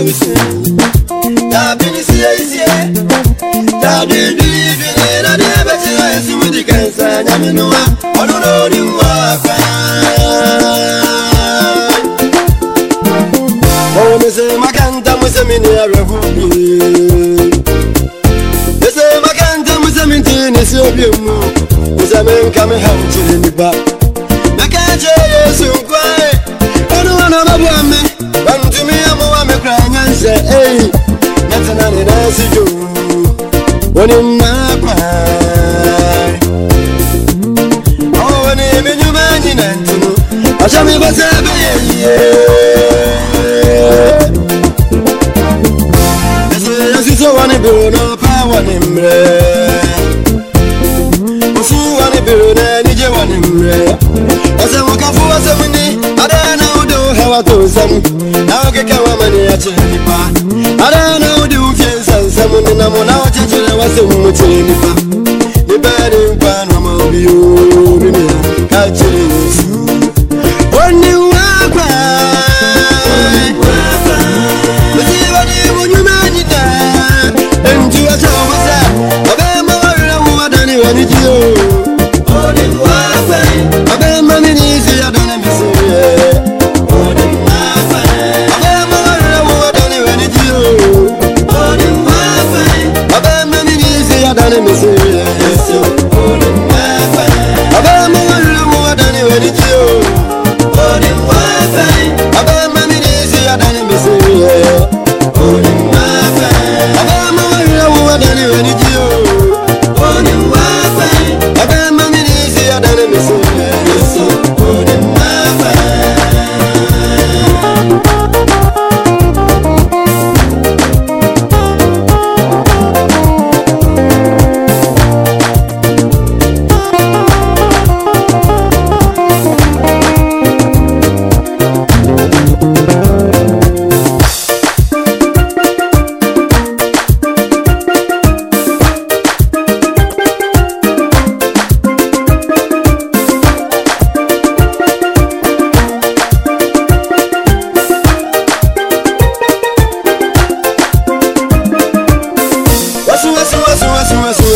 wusu da bini siye siye da dindili bini na de beti wa esi wudi kansa nyaminuwa ọdọdọ odi wa kwa. Ọwọ́ mi sẹ́ Makanta mo sẹ́ mi ní ẹ̀rọ fún mi. Mi sẹ́ Makanta mo sẹ́ mi ti ní sí obi mu. Mi sẹ́ mi nka mi hàn jìnnì nípa. sɛ ei mɛtena ne naase dwo wone mmaapaa ɔwɔ ne menwuma nyina nti no ɔhyɛ me bɔ sɛ bɛyɛ yie ɛsɛ yɛsuso wɔ ne bero na ɔpaa wɔ ne mmerɛ ofu wɔ ne bero na anigye wɔ ne mmerɛ ɛsɛ wɔkafo wɔ sɛm ni adaa na wode wo hɛ wato nsɛm ce nifa a ranar duke sansamin na muna wace cire wasu mu ce nifa ibarin kwano ma biyu mini ka cire su wani wakwa musibar ibun yunani da in ji wata wata abin mawar rahu wadani wani kiyo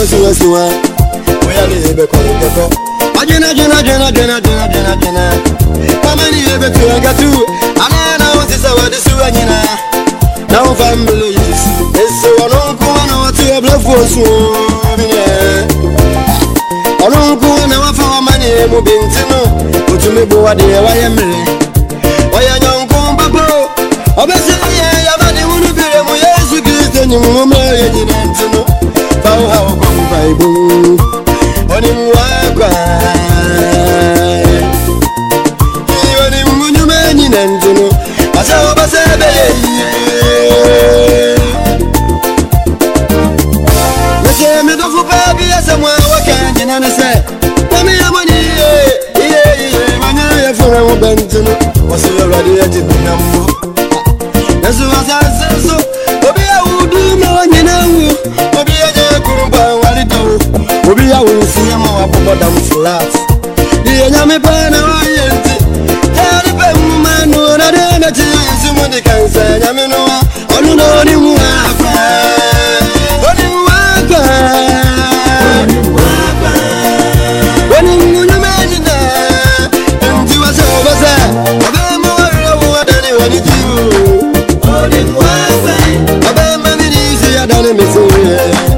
ló sì wẹ́sì wa bóyá lè ebè kọ́ lè tẹ́tọ́. ajena jena jena jena jena jena jena kama ni ebè tó yẹ gàtú àná náà wọ́n ti sáwà dé sí wẹ́nyìn náà náà wọ́n fa ń bolo yìí sí. èsì ọ̀nà òkú wọn náà wọ́n ti ẹ̀bùrẹ́ fún oṣù ọ̀nà òkú wọn náà wọ́n fa wọn mẹ́ni ẹ̀mú bìntín náà òtún mi sɛ tɛmi yɛ mɔni iye iye iye manya yɛ fɛn wo bɛ ntɛmɛ wɔsi awurade yɛ ti dunya mu ɛsɛ wasa ɛsɛ so obi yɛ wo du ma wa nyina wo obi yɛ nyɛ kuru ba wali da obi yɛ wo nsu yɛ ma wa bɔbɔ dam flat iye nyame pɛ na wa yɛ nti ɛyɛ ni bɛ mu ma nu ɔna de na ti yɛ nsu mu di kansa nyame no wa ɔnu na ɔni mu. higher than me say